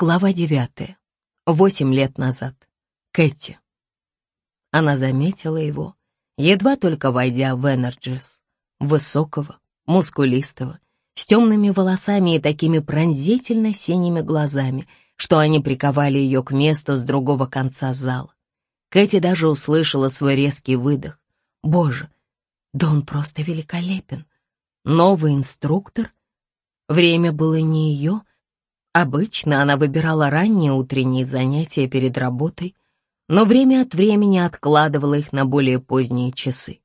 Глава девятая. Восемь лет назад. Кэти. Она заметила его, едва только войдя в Энерджис. Высокого, мускулистого, с темными волосами и такими пронзительно синими глазами, что они приковали ее к месту с другого конца зала. Кэти даже услышала свой резкий выдох. Боже, да он просто великолепен. Новый инструктор? Время было не ее, Обычно она выбирала ранние утренние занятия перед работой, но время от времени откладывала их на более поздние часы.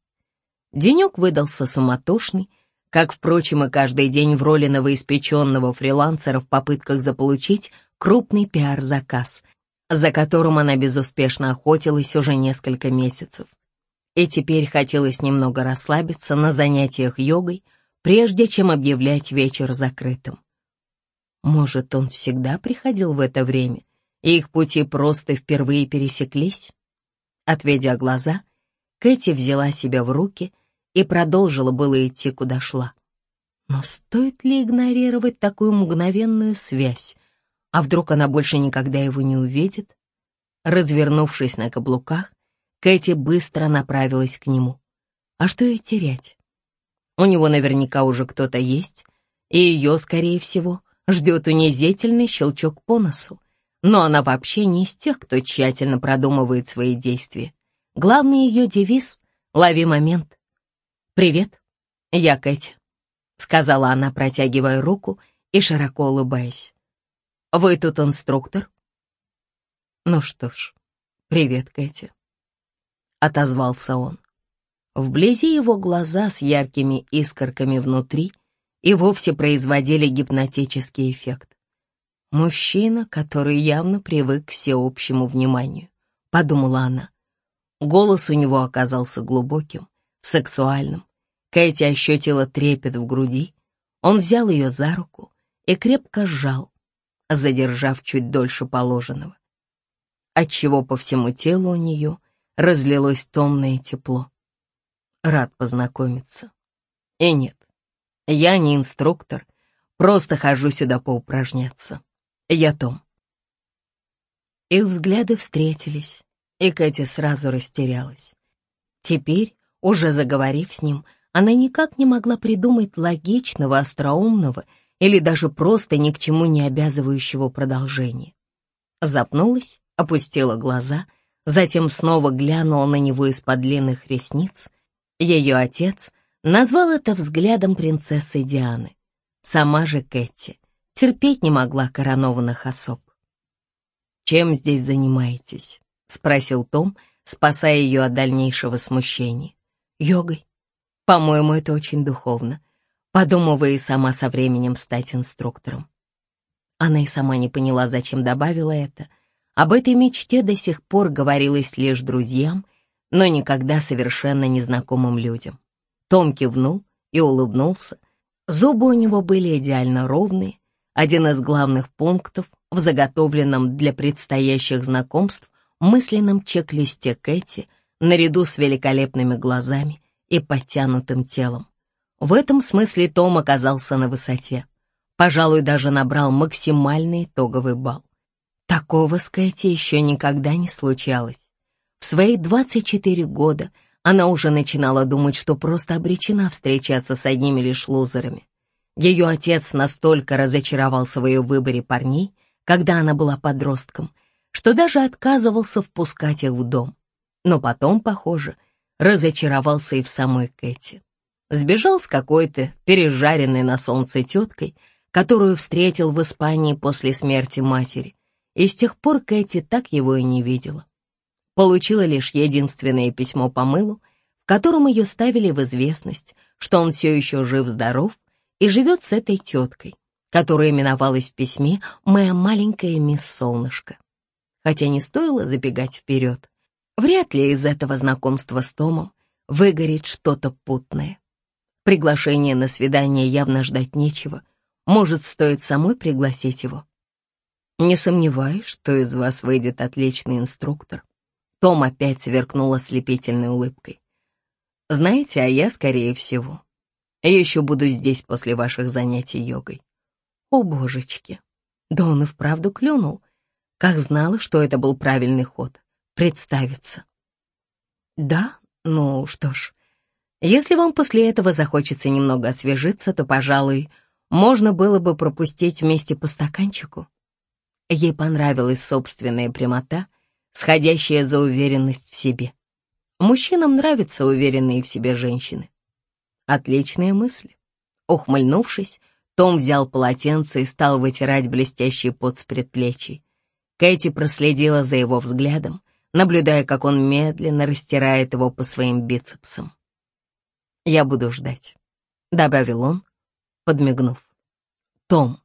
Денек выдался суматошный, как, впрочем, и каждый день в роли новоиспеченного фрилансера в попытках заполучить крупный пиар-заказ, за которым она безуспешно охотилась уже несколько месяцев. И теперь хотелось немного расслабиться на занятиях йогой, прежде чем объявлять вечер закрытым. Может, он всегда приходил в это время, и их пути просто впервые пересеклись? Отведя глаза, Кэти взяла себя в руки и продолжила было идти, куда шла. Но стоит ли игнорировать такую мгновенную связь? А вдруг она больше никогда его не увидит? Развернувшись на каблуках, Кэти быстро направилась к нему. А что ей терять? У него наверняка уже кто-то есть, и ее, скорее всего, — ждет унизительный щелчок по носу. Но она вообще не из тех, кто тщательно продумывает свои действия. Главный ее девиз — «Лови момент». «Привет, я Кэти», — сказала она, протягивая руку и широко улыбаясь. «Вы тут инструктор?» «Ну что ж, привет, Кэти», — отозвался он. Вблизи его глаза с яркими искорками внутри — и вовсе производили гипнотический эффект. Мужчина, который явно привык к всеобщему вниманию, подумала она. Голос у него оказался глубоким, сексуальным. Кэти ощутила трепет в груди. Он взял ее за руку и крепко сжал, задержав чуть дольше положенного, отчего по всему телу у нее разлилось томное тепло. Рад познакомиться. И нет, я не инструктор, просто хожу сюда поупражняться. Я Том. Их взгляды встретились, и Кэти сразу растерялась. Теперь, уже заговорив с ним, она никак не могла придумать логичного, остроумного или даже просто ни к чему не обязывающего продолжения. Запнулась, опустила глаза, затем снова глянула на него из-под длинных ресниц. Ее отец — Назвал это взглядом принцессы Дианы. Сама же Кэти терпеть не могла коронованных особ. «Чем здесь занимаетесь?» — спросил Том, спасая ее от дальнейшего смущения. «Йогой. По-моему, это очень духовно. Подумывая и сама со временем стать инструктором». Она и сама не поняла, зачем добавила это. Об этой мечте до сих пор говорилось лишь друзьям, но никогда совершенно незнакомым людям. Том кивнул и улыбнулся. Зубы у него были идеально ровные, один из главных пунктов в заготовленном для предстоящих знакомств мысленном чек-листе Кэти наряду с великолепными глазами и подтянутым телом. В этом смысле Том оказался на высоте. Пожалуй, даже набрал максимальный итоговый балл. Такого с Кэти еще никогда не случалось. В свои 24 года она уже начинала думать, что просто обречена встречаться с одними лишь лузерами. Ее отец настолько разочаровался в выборе парней, когда она была подростком, что даже отказывался впускать их в дом. Но потом, похоже, разочаровался и в самой Кэти. Сбежал с какой-то пережаренной на солнце теткой, которую встретил в Испании после смерти матери, и с тех пор Кэти так его и не видела получила лишь единственное письмо по мылу, в котором ее ставили в известность, что он все еще жив-здоров и живет с этой теткой, которая именовалась в письме «Моя маленькая мисс Солнышко». Хотя не стоило забегать вперед. Вряд ли из этого знакомства с Томом выгорит что-то путное. Приглашение на свидание явно ждать нечего. Может, стоит самой пригласить его? Не сомневаюсь, что из вас выйдет отличный инструктор. Том опять сверкнул ослепительной улыбкой. «Знаете, а я, скорее всего, еще буду здесь после ваших занятий йогой». «О, божечки! Да он и вправду клюнул. Как знала, что это был правильный ход. Представиться. Да, ну что ж. Если вам после этого захочется немного освежиться, то, пожалуй, можно было бы пропустить вместе по стаканчику. Ей понравилась собственная прямота, сходящая за уверенность в себе. Мужчинам нравятся уверенные в себе женщины. Отличные мысли. Ухмыльнувшись, Том взял полотенце и стал вытирать блестящий пот с предплечий. Кэти проследила за его взглядом, наблюдая, как он медленно растирает его по своим бицепсам. «Я буду ждать», — добавил он, подмигнув. «Том».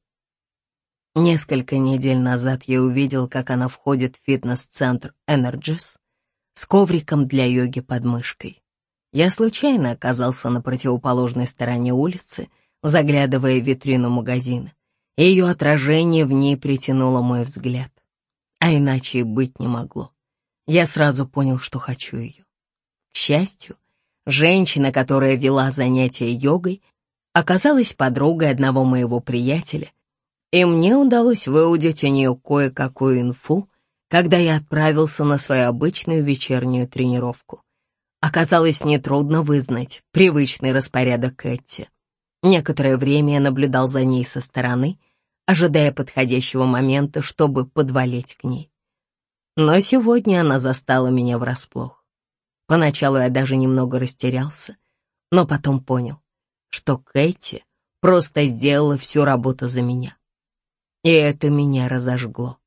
Несколько недель назад я увидел, как она входит в фитнес-центр Energies с ковриком для йоги под мышкой. Я случайно оказался на противоположной стороне улицы, заглядывая в витрину магазина, и ее отражение в ней притянуло мой взгляд. А иначе и быть не могло. Я сразу понял, что хочу ее. К счастью, женщина, которая вела занятия йогой, оказалась подругой одного моего приятеля, и мне удалось выудить у нее кое-какую инфу, когда я отправился на свою обычную вечернюю тренировку. Оказалось нетрудно вызнать привычный распорядок Кэти. Некоторое время я наблюдал за ней со стороны, ожидая подходящего момента, чтобы подвалить к ней. Но сегодня она застала меня врасплох. Поначалу я даже немного растерялся, но потом понял, что Кэти просто сделала всю работу за меня. И это меня разожгло.